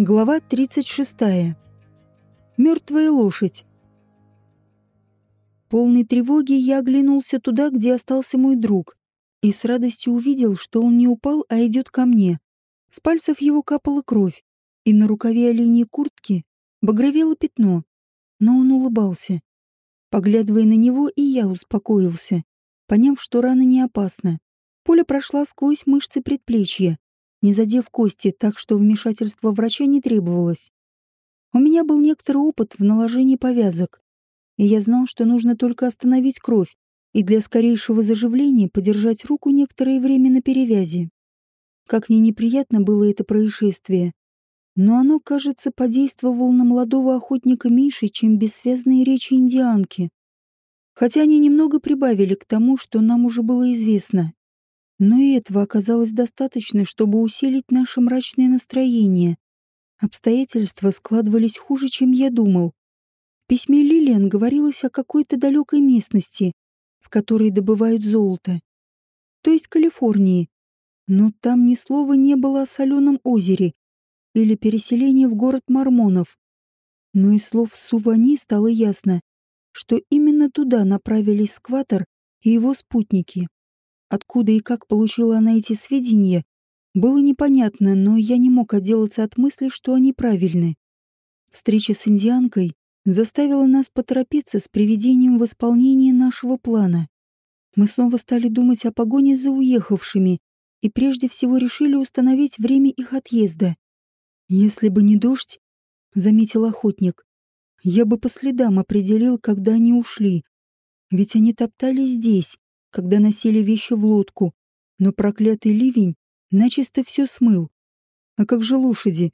Глава 36. Мертвая лошадь. Полной тревоги я оглянулся туда, где остался мой друг, и с радостью увидел, что он не упал, а идет ко мне. С пальцев его капала кровь, и на рукаве оленей куртки багровело пятно, но он улыбался. Поглядывая на него, и я успокоился, поняв, что рана не опасна. Пуля прошла сквозь мышцы предплечья, не задев кости, так что вмешательство врача не требовалось. У меня был некоторый опыт в наложении повязок, и я знал, что нужно только остановить кровь и для скорейшего заживления подержать руку некоторое время на перевязи. Как ни неприятно было это происшествие, но оно, кажется, подействовало на молодого охотника меньше, чем бессвязные речи индианки. Хотя они немного прибавили к тому, что нам уже было известно. Но и этого оказалось достаточно, чтобы усилить наше мрачное настроение. Обстоятельства складывались хуже, чем я думал. В письме Лилиан говорилось о какой-то далекой местности, в которой добывают золото. То есть Калифорнии. Но там ни слова не было о соленом озере или переселении в город Мормонов. Но из слов Сувани стало ясно, что именно туда направились скватер и его спутники. Откуда и как получила она эти сведения, было непонятно, но я не мог отделаться от мысли, что они правильны. Встреча с индианкой заставила нас поторопиться с приведением в исполнение нашего плана. Мы снова стали думать о погоне за уехавшими и прежде всего решили установить время их отъезда. «Если бы не дождь», — заметил охотник, — «я бы по следам определил, когда они ушли. Ведь они топтались здесь, когда носили вещи в лодку, но проклятый ливень начисто все смыл. А как же лошади?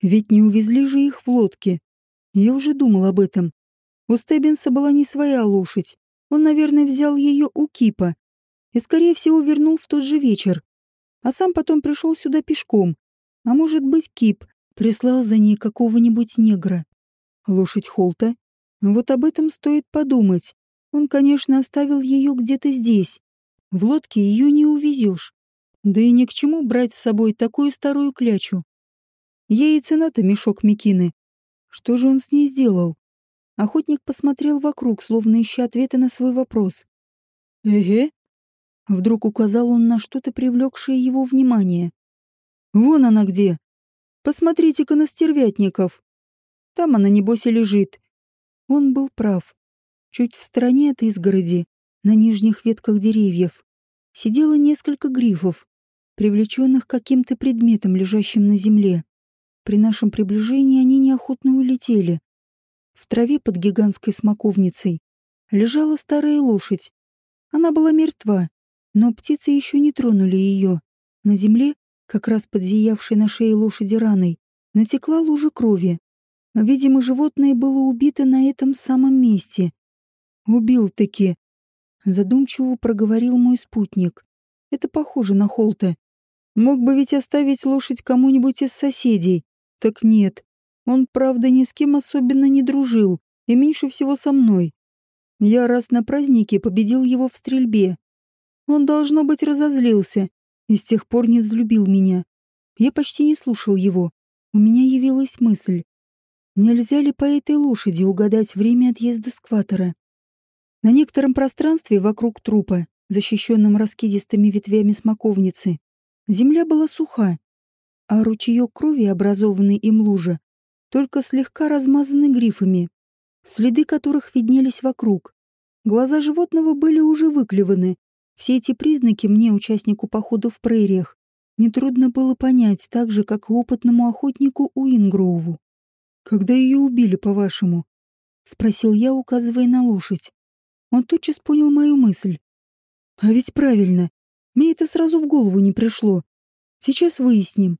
Ведь не увезли же их в лодке. Я уже думал об этом. У Стеббинса была не своя лошадь. Он, наверное, взял ее у Кипа и, скорее всего, вернул в тот же вечер. А сам потом пришел сюда пешком. А может быть, Кип прислал за ней какого-нибудь негра. Лошадь Холта? Вот об этом стоит подумать. Он, конечно, оставил ее где-то здесь. В лодке ее не увезешь. Да и ни к чему брать с собой такую старую клячу. Ей и цена-то мешок Микины. Что же он с ней сделал? Охотник посмотрел вокруг, словно ища ответа на свой вопрос. «Эге?» Вдруг указал он на что-то, привлекшее его внимание. «Вон она где! Посмотрите-ка на стервятников! Там она, небось, и лежит!» Он был прав. Чуть в стороне от изгороди, на нижних ветках деревьев, сидело несколько грифов, привлеченных каким-то предметом, лежащим на земле. При нашем приближении они неохотно улетели. В траве под гигантской смоковницей лежала старая лошадь. Она была мертва, но птицы еще не тронули ее. На земле, как раз под зиявшей на шее лошади раной, натекла лужа крови. Видимо, животное было убито на этом самом месте. Убил-таки. Задумчиво проговорил мой спутник. Это похоже на Холта. Мог бы ведь оставить лошадь кому-нибудь из соседей. Так нет. Он, правда, ни с кем особенно не дружил, и меньше всего со мной. Я раз на празднике победил его в стрельбе. Он, должно быть, разозлился и с тех пор не взлюбил меня. Я почти не слушал его. У меня явилась мысль. Нельзя ли по этой лошади угадать время отъезда скватера? На некотором пространстве вокруг трупа, защищенном раскидистыми ветвями смоковницы, земля была суха, а ручеек крови, образованный им лужа, только слегка размазаны грифами, следы которых виднелись вокруг. Глаза животного были уже выклеваны. Все эти признаки мне, участнику похода в прериях, нетрудно было понять так же, как и опытному охотнику Уингроуву. «Когда ее убили, по-вашему?» — спросил я, указывая на лошадь. Он тотчас понял мою мысль. А ведь правильно. Мне это сразу в голову не пришло. Сейчас выясним.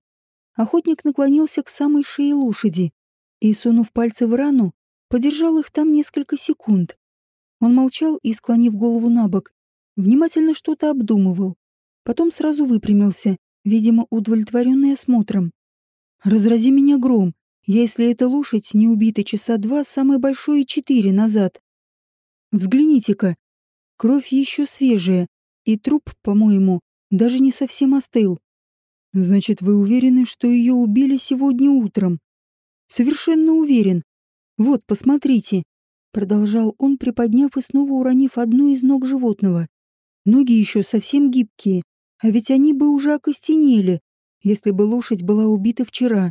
Охотник наклонился к самой шее лошади и, сунув пальцы в рану, подержал их там несколько секунд. Он молчал и, склонив голову на бок, внимательно что-то обдумывал. Потом сразу выпрямился, видимо, удовлетворенный осмотром. «Разрази меня гром, если эта лошадь не убита часа два, самое большое четыре назад. Взгляните-ка, кровь еще свежая, и труп, по-моему, даже не совсем остыл. Значит, вы уверены, что ее убили сегодня утром? Совершенно уверен. Вот, посмотрите. Продолжал он, приподняв и снова уронив одну из ног животного. Ноги еще совсем гибкие, а ведь они бы уже окостенели, если бы лошадь была убита вчера.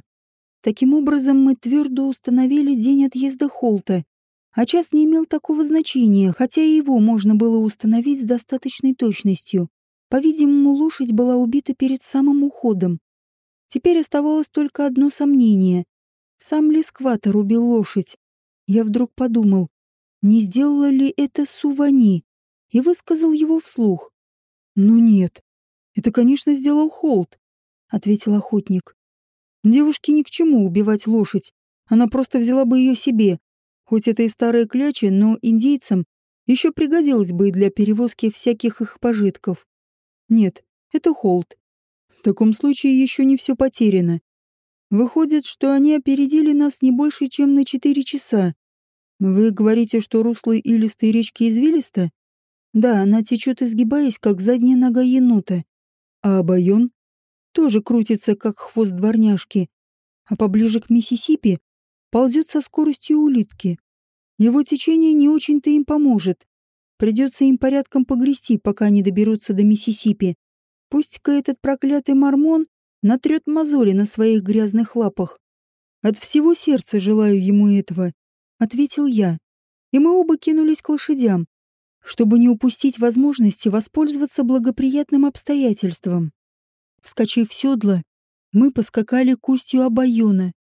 Таким образом, мы твердо установили день отъезда Холта, а час не имел такого значения, хотя и его можно было установить с достаточной точностью. По-видимому, лошадь была убита перед самым уходом. Теперь оставалось только одно сомнение. Сам ли скватер убил лошадь? Я вдруг подумал, не сделала ли это Сувани, и высказал его вслух. «Ну нет, это, конечно, сделал Холт», — ответил охотник. «Девушке ни к чему убивать лошадь, она просто взяла бы ее себе, Хоть это и старые клячи, но индейцам еще пригодилось бы и для перевозки всяких их пожитков. Нет, это холд. В таком случае еще не все потеряно. Выходит, что они опередили нас не больше, чем на четыре часа. Вы говорите, что русло илистой речки извилисто? Да, она течет, изгибаясь, как задняя нога енота. А Байон тоже крутится, как хвост дворняжки. А поближе к Миссисипи ползет со скоростью улитки. Его течение не очень-то им поможет. Придется им порядком погрести, пока они доберутся до Миссисипи. Пусть-ка этот проклятый мормон натрет мозоли на своих грязных лапах. От всего сердца желаю ему этого, — ответил я. И мы оба кинулись к лошадям, чтобы не упустить возможности воспользоваться благоприятным обстоятельством. Вскочив в седло, мы поскакали к устью Абайона,